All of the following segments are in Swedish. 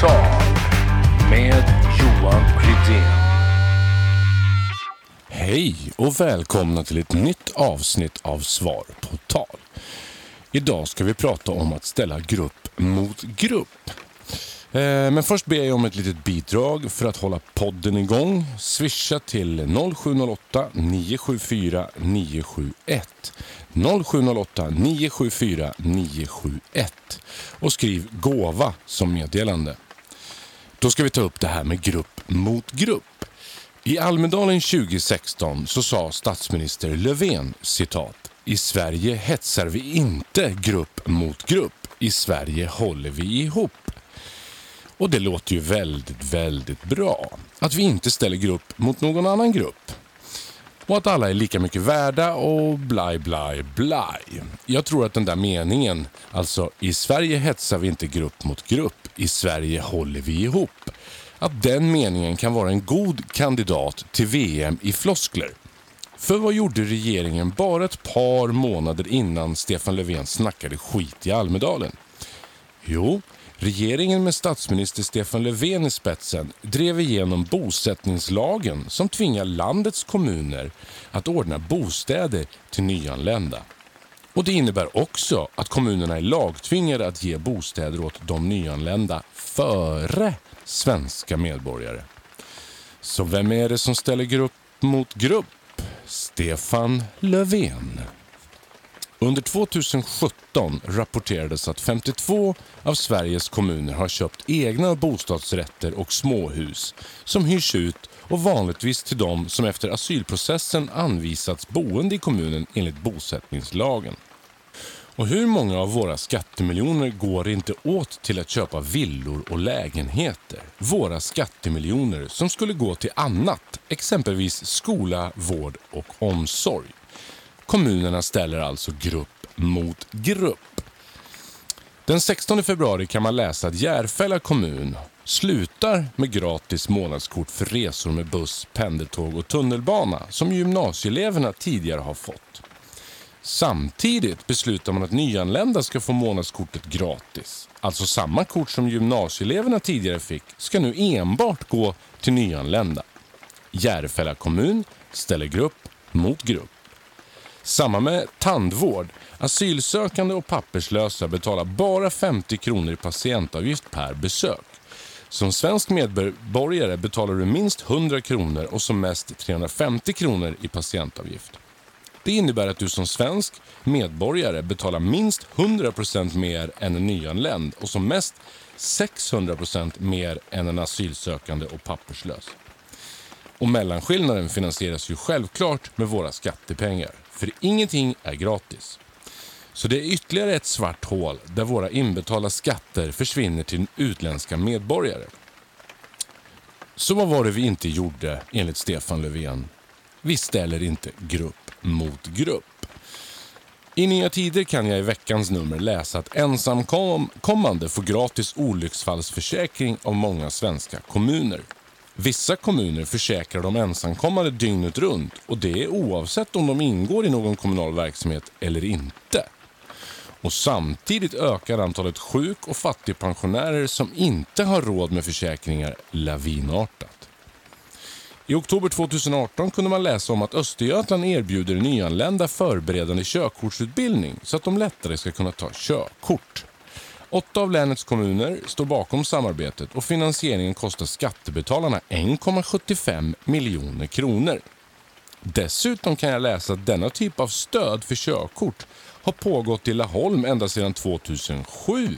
tal med Johan Rydén. Hej och välkomna till ett nytt avsnitt av Svar på tal. Idag ska vi prata om att ställa grupp mot grupp. Eh, men först ber jag om ett litet bidrag för att hålla podden igång. Swisha till 0708 974 971. 0708 974 971 och skriv gåva som meddelande. Då ska vi ta upp det här med grupp mot grupp. I Almedalen 2016 så sa statsminister Löfven citat I Sverige hetsar vi inte grupp mot grupp. I Sverige håller vi ihop. Och det låter ju väldigt, väldigt bra. Att vi inte ställer grupp mot någon annan grupp. Och att alla är lika mycket värda och blaj, blaj, blaj. Jag tror att den där meningen, alltså i Sverige hetsar vi inte grupp mot grupp, i Sverige håller vi ihop. Att den meningen kan vara en god kandidat till VM i floskler. För vad gjorde regeringen bara ett par månader innan Stefan Löfven snackade skit i Almedalen? Jo, regeringen med statsminister Stefan Löfven i spetsen drev igenom bosättningslagen som tvingar landets kommuner att ordna bostäder till nyanlända. Och Det innebär också att kommunerna är lagtvingade att ge bostäder åt de nyanlända före svenska medborgare. Så vem är det som ställer grupp mot grupp? Stefan Löfven. Under 2017 rapporterades att 52 av Sveriges kommuner har köpt egna bostadsrätter och småhus som hyrs ut och vanligtvis till de som efter asylprocessen anvisats boende i kommunen enligt bosättningslagen. Och hur många av våra skattemiljoner går inte åt till att köpa villor och lägenheter? Våra skattemiljoner som skulle gå till annat, exempelvis skola, vård och omsorg. Kommunerna ställer alltså grupp mot grupp. Den 16 februari kan man läsa att Järfälla kommun slutar med gratis månadskort för resor med buss, pendeltåg och tunnelbana som gymnasieeleverna tidigare har fått. Samtidigt beslutar man att nyanlända ska få månadskortet gratis. Alltså samma kort som gymnasieeleverna tidigare fick ska nu enbart gå till nyanlända. Järfälla kommun ställer grupp mot grupp. Samma med tandvård. Asylsökande och papperslösa betalar bara 50 kronor i patientavgift per besök. Som svensk medborgare betalar du minst 100 kronor och som mest 350 kronor i patientavgift. Det innebär att du som svensk medborgare betalar minst 100% mer än en nyanländ och som mest 600% mer än en asylsökande och papperslös. Och mellanskillnaden finansieras ju självklart med våra skattepengar. För ingenting är gratis. Så det är ytterligare ett svart hål där våra inbetalda skatter försvinner till utländska medborgare. Så vad var det vi inte gjorde enligt Stefan Löfven? Vi ställer inte grupp mot grupp. I Nya Tider kan jag i veckans nummer läsa att ensamkommande får gratis olycksfallsförsäkring av många svenska kommuner. Vissa kommuner försäkrar de ensamkommande dygnet runt och det är oavsett om de ingår i någon kommunal verksamhet eller inte. Och samtidigt ökar antalet sjuk och fattigpensionärer som inte har råd med försäkringar lavinartat. I oktober 2018 kunde man läsa om att Östergötland erbjuder nyanlända förberedande körkortsutbildning så att de lättare ska kunna ta körkort. Åtta av länets kommuner står bakom samarbetet och finansieringen kostar skattebetalarna 1,75 miljoner kronor. Dessutom kan jag läsa att denna typ av stöd för körkort har pågått i Laholm ända sedan 2007.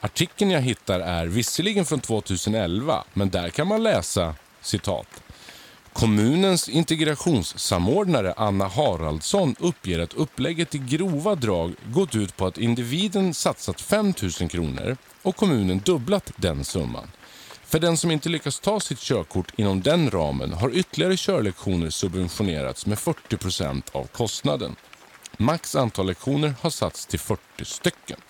Artikeln jag hittar är visserligen från 2011, men där kan man läsa citat. Kommunens integrationssamordnare Anna Haraldsson uppger att upplägget i grova drag gått ut på att individen satsat 5 000 kronor och kommunen dubblat den summan. För den som inte lyckas ta sitt körkort inom den ramen har ytterligare körlektioner subventionerats med 40 procent av kostnaden. Max antal lektioner har satts till 40 stycken.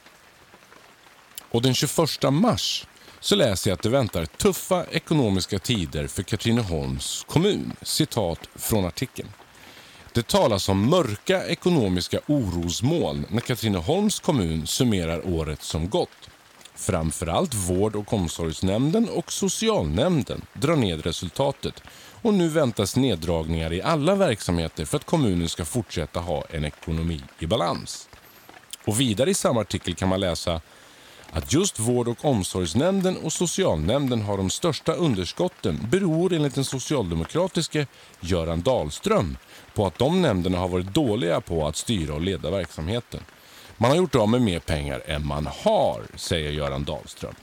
Och den 21 mars så läser jag att det väntar tuffa ekonomiska tider för Katrineholms kommun. Citat från artikeln. Det talas om mörka ekonomiska orosmoln när Katrineholms kommun summerar året som gått. Framförallt vård och omsorgsnämnden och socialnämnden drar ned resultatet och nu väntas neddragningar i alla verksamheter för att kommunen ska fortsätta ha en ekonomi i balans. Och vidare i samma artikel kan man läsa att just vård och omsorgsnämnden och socialnämnden har de största underskotten beror enligt den socialdemokratiske Göran Dahlström på att de nämnderna har varit dåliga på att styra och leda verksamheten. Man har gjort av med mer pengar än man har, säger Göran Dahlström.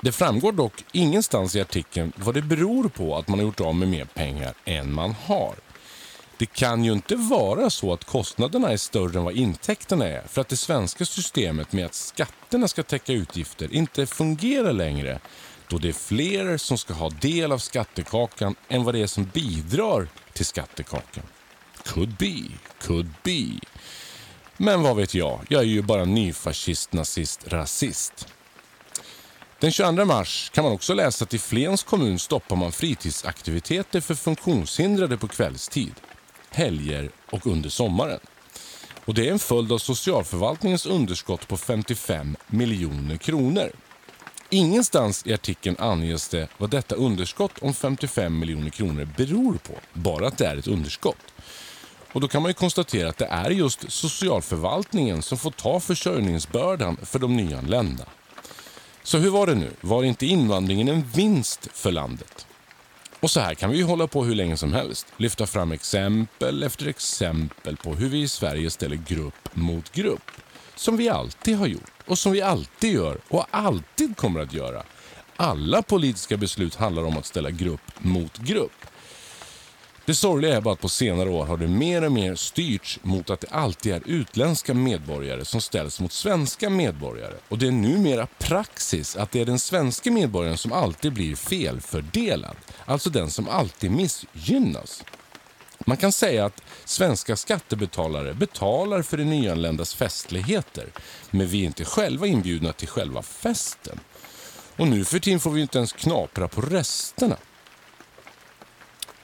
Det framgår dock ingenstans i artikeln vad det beror på att man har gjort av med mer pengar än man har. Det kan ju inte vara så att kostnaderna är större än vad intäkterna är för att det svenska systemet med att skatterna ska täcka utgifter inte fungerar längre då det är fler som ska ha del av skattekakan än vad det är som bidrar till skattekakan. Could be, could be. Men vad vet jag, jag är ju bara nyfascist, nazist, rasist. Den 22 mars kan man också läsa att i Flens kommun stoppar man fritidsaktiviteter för funktionshindrade på kvällstid, helger och under sommaren. Och Det är en följd av socialförvaltningens underskott på 55 miljoner kronor. Ingenstans i artikeln anges det vad detta underskott om 55 miljoner kronor beror på, bara att det är ett underskott. Och Då kan man ju konstatera att det är just socialförvaltningen som får ta försörjningsbördan för de nyanlända. Så hur var det nu? Var inte invandringen en vinst för landet? Och så här kan vi ju hålla på hur länge som helst. Lyfta fram exempel efter exempel på hur vi i Sverige ställer grupp mot grupp. Som vi alltid har gjort och som vi alltid gör och alltid kommer att göra. Alla politiska beslut handlar om att ställa grupp mot grupp. Det sorgliga är bara att på senare år har det mer och mer styrts mot att det alltid är utländska medborgare som ställs mot svenska medborgare. Och det är numera praxis att det är den svenska medborgaren som alltid blir felfördelad. Alltså den som alltid missgynnas. Man kan säga att svenska skattebetalare betalar för de nyanländas festligheter. Men vi är inte själva inbjudna till själva festen. Och nu för tiden får vi inte ens knapra på resterna.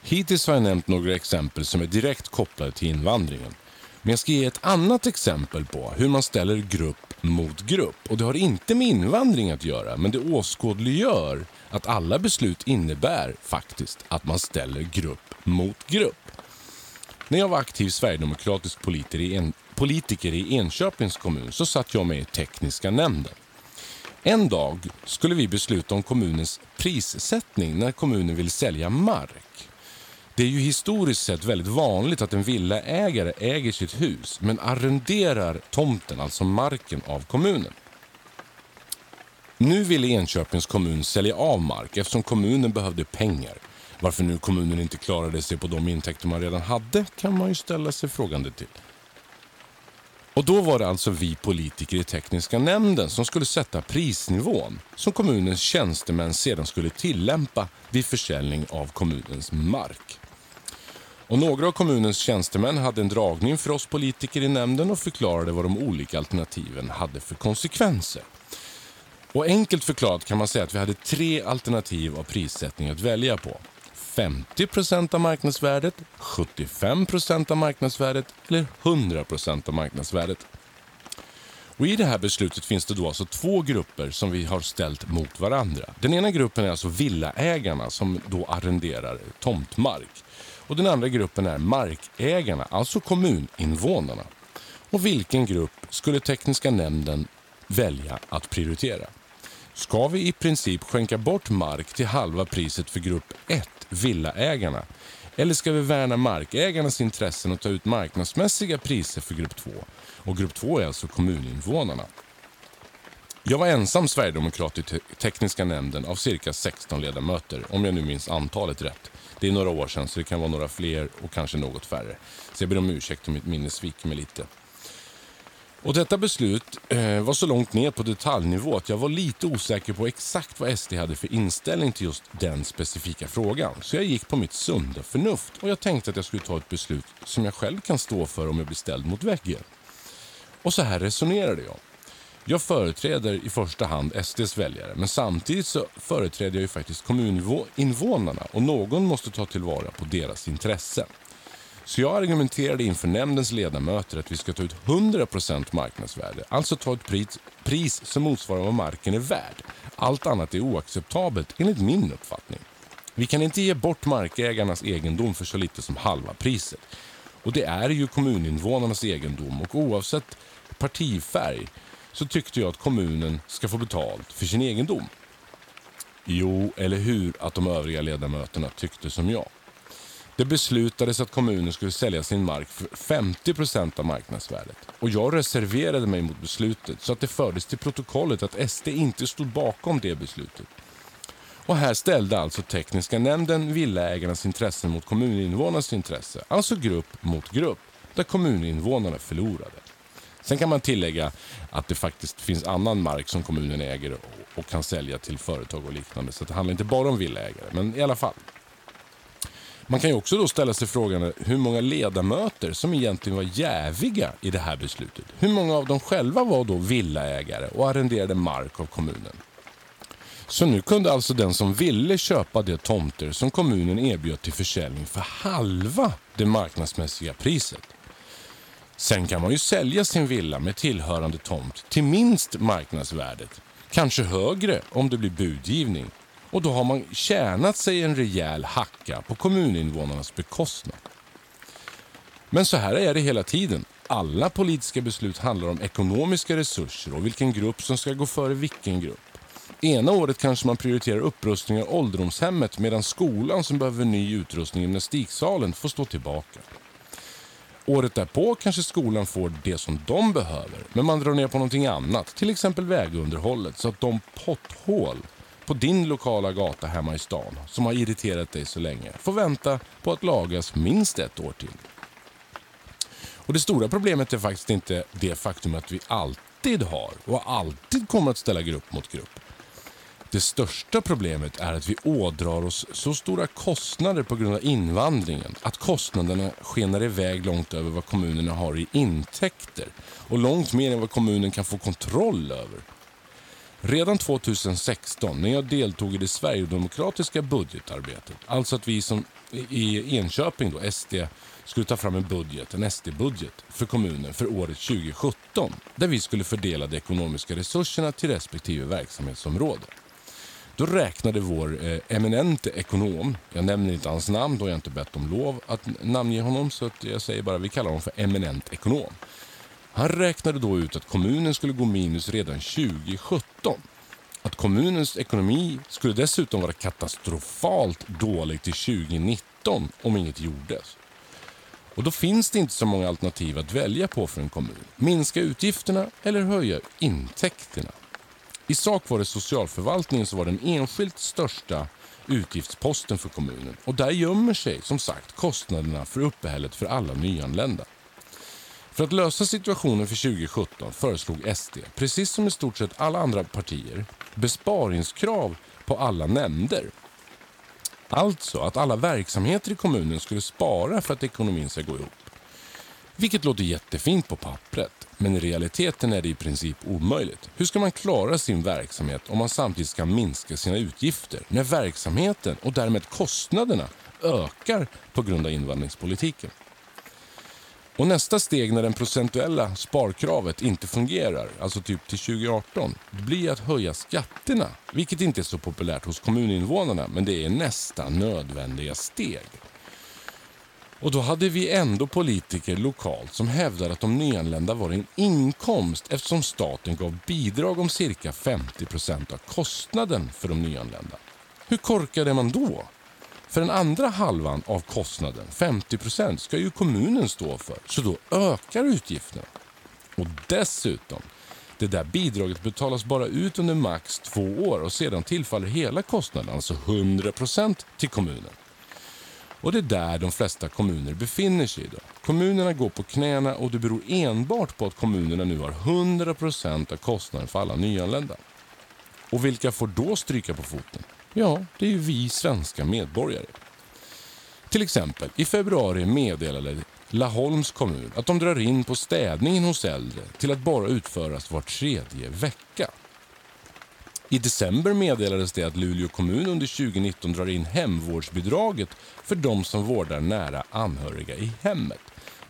Hittills har jag nämnt några exempel som är direkt kopplade till invandringen. Men jag ska ge ett annat exempel på hur man ställer grupp mot grupp. Och Det har inte med invandring att göra, men det åskådliggör att alla beslut innebär faktiskt att man ställer grupp mot grupp. När jag var aktiv sverigedemokratisk politiker i, en, politiker i Enköpings kommun så satt jag med i tekniska nämnden. En dag skulle vi besluta om kommunens prissättning när kommunen vill sälja mark. Det är ju historiskt sett väldigt vanligt att en villaägare äger sitt hus men arrenderar tomten, alltså marken, av kommunen. Nu ville Enköpings kommun sälja av mark eftersom kommunen behövde pengar. Varför nu kommunen inte klarade sig på de intäkter man redan hade kan man ju ställa sig frågande till. Och Då var det alltså vi politiker i tekniska nämnden som skulle sätta prisnivån som kommunens tjänstemän sedan skulle tillämpa vid försäljning av kommunens mark. Och några av kommunens tjänstemän hade en dragning för oss politiker i nämnden och förklarade vad de olika alternativen hade för konsekvenser. Och enkelt förklarat kan man säga att vi hade tre alternativ av prissättning att välja på. 50% av marknadsvärdet, 75% av marknadsvärdet eller 100% av marknadsvärdet. Och I det här beslutet finns det då alltså två grupper som vi har ställt mot varandra. Den ena gruppen är alltså villaägarna som då arrenderar tomtmark. Och Den andra gruppen är markägarna, alltså kommuninvånarna. Och Vilken grupp skulle tekniska nämnden välja att prioritera? Ska vi i princip skänka bort mark till halva priset för grupp 1, villaägarna? Eller ska vi värna markägarnas intressen och ta ut marknadsmässiga priser för grupp 2? Och grupp 2 är alltså kommuninvånarna. Jag var ensam sverigedemokrat i tekniska nämnden av cirka 16 ledamöter, om jag nu minns antalet rätt. Det är några år sedan så det kan vara några fler och kanske något färre. Så jag ber om ursäkt om mitt minne sviker mig lite. Och detta beslut eh, var så långt ner på detaljnivå att jag var lite osäker på exakt vad SD hade för inställning till just den specifika frågan. Så jag gick på mitt sunda förnuft och jag tänkte att jag skulle ta ett beslut som jag själv kan stå för om jag blir ställd mot väggen. Och så här resonerade jag. Jag företräder i första hand SDs väljare men samtidigt så företräder jag ju faktiskt kommuninvånarna och någon måste ta tillvara på deras intressen. Så jag argumenterade inför nämndens ledamöter att vi ska ta ut 100% marknadsvärde, alltså ta ett pris, pris som motsvarar vad marken är värd. Allt annat är oacceptabelt enligt min uppfattning. Vi kan inte ge bort markägarnas egendom för så lite som halva priset. Och det är ju kommuninvånarnas egendom och oavsett partifärg så tyckte jag att kommunen ska få betalt för sin egendom. Jo, eller hur att de övriga ledamöterna tyckte som jag. Det beslutades att kommunen skulle sälja sin mark för 50% av marknadsvärdet. Och jag reserverade mig mot beslutet så att det fördes till protokollet att SD inte stod bakom det beslutet. Och här ställde alltså tekniska nämnden villaägarnas intressen mot kommuninvånarnas intresse. Alltså grupp mot grupp, där kommuninvånarna förlorade. Sen kan man tillägga att det faktiskt finns annan mark som kommunen äger och kan sälja till företag och liknande. Så det handlar inte bara om villaägare, men i alla fall. Man kan ju också då ställa sig frågan hur många ledamöter som egentligen var jäviga i det här beslutet. Hur många av dem själva var då villaägare och arrenderade mark av kommunen? Så nu kunde alltså den som ville köpa de tomter som kommunen erbjöd till försäljning för halva det marknadsmässiga priset. Sen kan man ju sälja sin villa med tillhörande tomt till minst marknadsvärdet. Kanske högre om det blir budgivning. Och då har man tjänat sig en rejäl hacka på kommuninvånarnas bekostnad. Men så här är det hela tiden. Alla politiska beslut handlar om ekonomiska resurser och vilken grupp som ska gå före vilken grupp. Ena året kanske man prioriterar upprustning av ålderdomshemmet medan skolan som behöver ny utrustning i gymnastiksalen får stå tillbaka. Året därpå kanske skolan får det som de behöver, men man drar ner på någonting annat, till exempel vägunderhållet, så att de potthål på din lokala gata hemma i stan, som har irriterat dig så länge, får vänta på att lagas minst ett år till. Och Det stora problemet är faktiskt inte det faktum att vi alltid har och alltid kommer att ställa grupp mot grupp. Det största problemet är att vi ådrar oss så stora kostnader på grund av invandringen att kostnaderna skenar iväg långt över vad kommunerna har i intäkter och långt mer än vad kommunen kan få kontroll över. Redan 2016, när jag deltog i det sverigedemokratiska budgetarbetet, alltså att vi som i Enköping, då, SD, skulle ta fram en budget, en SD-budget för kommunen för året 2017, där vi skulle fördela de ekonomiska resurserna till respektive verksamhetsområde. Då räknade vår eh, eminente ekonom, jag nämner inte hans namn då har jag inte bett om lov att namnge honom så att jag säger bara vi kallar honom för eminent ekonom. Han räknade då ut att kommunen skulle gå minus redan 2017. Att kommunens ekonomi skulle dessutom vara katastrofalt dålig till 2019 om inget gjordes. Och då finns det inte så många alternativ att välja på för en kommun. Minska utgifterna eller höja intäkterna. I sak var det socialförvaltningen som var den enskilt största utgiftsposten för kommunen och där gömmer sig som sagt kostnaderna för uppehället för alla nyanlända. För att lösa situationen för 2017 föreslog SD, precis som i stort sett alla andra partier, besparingskrav på alla nämnder. Alltså att alla verksamheter i kommunen skulle spara för att ekonomin ska gå ihop. Vilket låter jättefint på pappret, men i realiteten är det i princip omöjligt. Hur ska man klara sin verksamhet om man samtidigt ska minska sina utgifter när verksamheten och därmed kostnaderna ökar på grund av invandringspolitiken? Och nästa steg när det procentuella sparkravet inte fungerar, alltså typ till 2018, blir att höja skatterna. Vilket inte är så populärt hos kommuninvånarna, men det är nästa nödvändiga steg. Och då hade vi ändå politiker lokalt som hävdade att de nyanlända var en inkomst eftersom staten gav bidrag om cirka 50% av kostnaden för de nyanlända. Hur korkad är man då? För den andra halvan av kostnaden, 50% ska ju kommunen stå för, så då ökar utgifterna. Och dessutom, det där bidraget betalas bara ut under max två år och sedan tillfaller hela kostnaden, alltså 100% till kommunen. Och det är där de flesta kommuner befinner sig idag. Kommunerna går på knäna och det beror enbart på att kommunerna nu har 100% av kostnaden för alla nyanlända. Och vilka får då stryka på foten? Ja, det är ju vi svenska medborgare. Till exempel, i februari meddelade Laholms kommun att de drar in på städningen hos äldre till att bara utföras var tredje vecka. I december meddelades det att Luleå kommun under 2019 drar in hemvårdsbidraget för de som vårdar nära anhöriga i hemmet.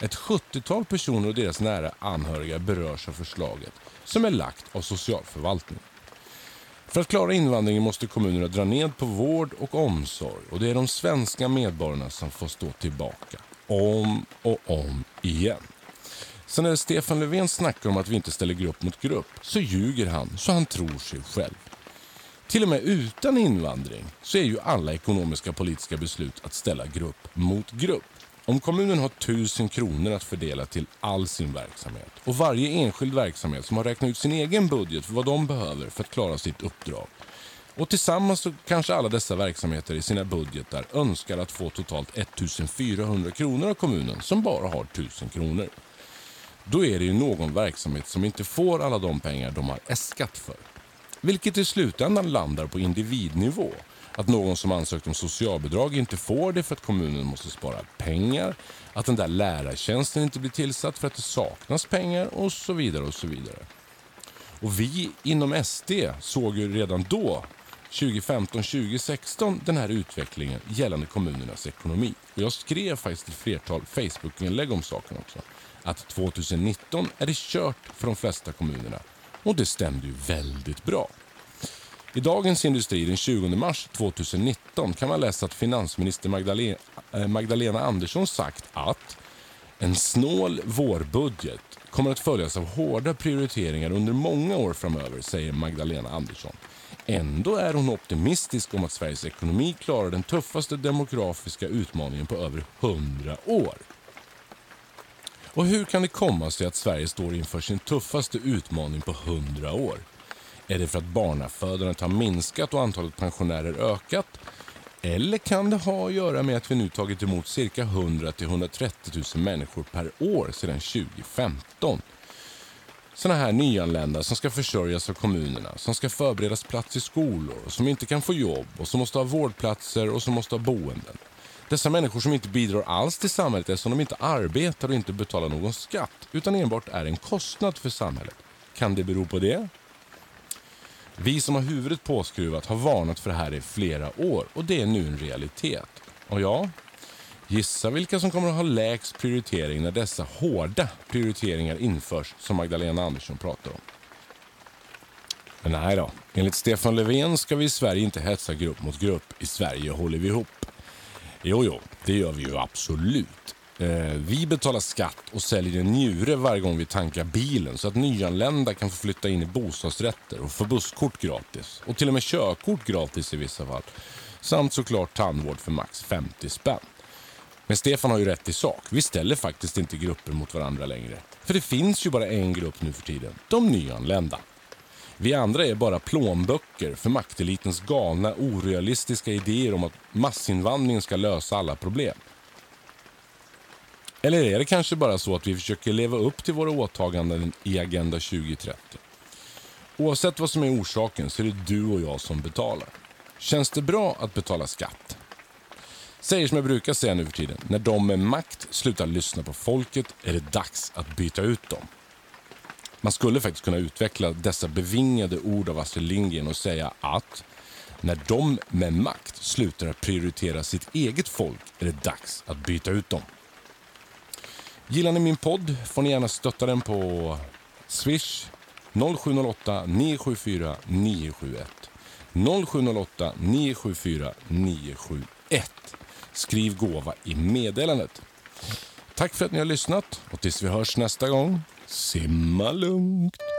Ett 70-tal personer och deras nära anhöriga berörs av förslaget som är lagt av socialförvaltningen. För att klara invandringen måste kommunerna dra ned på vård och omsorg och det är de svenska medborgarna som får stå tillbaka. Om och om igen. Så när Stefan Löfven snackar om att vi inte ställer grupp mot grupp så ljuger han så han tror sig själv. Till och med utan invandring så är ju alla ekonomiska politiska beslut att ställa grupp mot grupp. Om kommunen har 1000 kronor att fördela till all sin verksamhet och varje enskild verksamhet som har räknat ut sin egen budget för vad de behöver för att klara sitt uppdrag och tillsammans så kanske alla dessa verksamheter i sina budgetar önskar att få totalt 1400 kronor av kommunen som bara har 1000 kronor. Då är det ju någon verksamhet som inte får alla de pengar de har äskat för. Vilket i slutändan landar på individnivå. Att någon som ansökt om socialbidrag inte får det för att kommunen måste spara pengar. Att den där lärartjänsten inte blir tillsatt för att det saknas pengar och så vidare och så vidare. Och vi inom SD såg ju redan då 2015-2016 den här utvecklingen gällande kommunernas ekonomi. Och jag skrev faktiskt ett flertal Facebook-inlägg om saken också. Att 2019 är det kört för de flesta kommunerna. Och det stämde ju väldigt bra. I Dagens Industri den 20 mars 2019 kan man läsa att finansminister Magdalena, eh, Magdalena Andersson sagt att en snål vårbudget kommer att följas av hårda prioriteringar under många år framöver, säger Magdalena Andersson. Ändå är hon optimistisk om att Sveriges ekonomi klarar den tuffaste demografiska utmaningen på över 100 år. Och hur kan det komma sig att Sverige står inför sin tuffaste utmaning på 100 år? Är det för att barnafödandet har minskat och antalet pensionärer ökat? Eller kan det ha att göra med att vi nu tagit emot cirka 100 130 000 människor per år sedan 2015? Sådana här nyanlända som ska försörjas av kommunerna, som ska förberedas plats i skolor, som inte kan få jobb och som måste ha vårdplatser och som måste ha boenden. Dessa människor som inte bidrar alls till samhället eftersom de inte arbetar och inte betalar någon skatt utan enbart är en kostnad för samhället. Kan det bero på det? Vi som har huvudet påskruvat har varnat för det här i flera år och det är nu en realitet. Och ja, gissa vilka som kommer att ha lägst prioritering när dessa hårda prioriteringar införs som Magdalena Andersson pratar om. Men nej då, enligt Stefan Löfven ska vi i Sverige inte hetsa grupp mot grupp. I Sverige håller vi ihop. Jo, jo, det gör vi ju absolut. Eh, vi betalar skatt och säljer en njure varje gång vi tankar bilen så att nyanlända kan få flytta in i bostadsrätter och få busskort gratis. Och till och med körkort gratis i vissa fall. Samt såklart tandvård för max 50 spänn. Men Stefan har ju rätt i sak. Vi ställer faktiskt inte grupper mot varandra längre. För det finns ju bara en grupp nu för tiden. De nyanlända. Vi andra är bara plånböcker för maktelitens galna, orealistiska idéer om att massinvandringen ska lösa alla problem. Eller är det kanske bara så att vi försöker leva upp till våra åtaganden i Agenda 2030? Oavsett vad som är orsaken så är det du och jag som betalar. Känns det bra att betala skatt? Säger som jag brukar säga nu för tiden, när de med makt slutar lyssna på folket är det dags att byta ut dem. Man skulle faktiskt kunna utveckla dessa bevingade ord av Astrid Lindgren och säga att när de med makt slutar att prioritera sitt eget folk är det dags att byta ut dem. Gillar ni min podd får ni gärna stötta den på Swish 0708 974 971. 0708 974 971. Skriv gåva i meddelandet. Tack för att ni har lyssnat och tills vi hörs nästa gång, simma lugnt.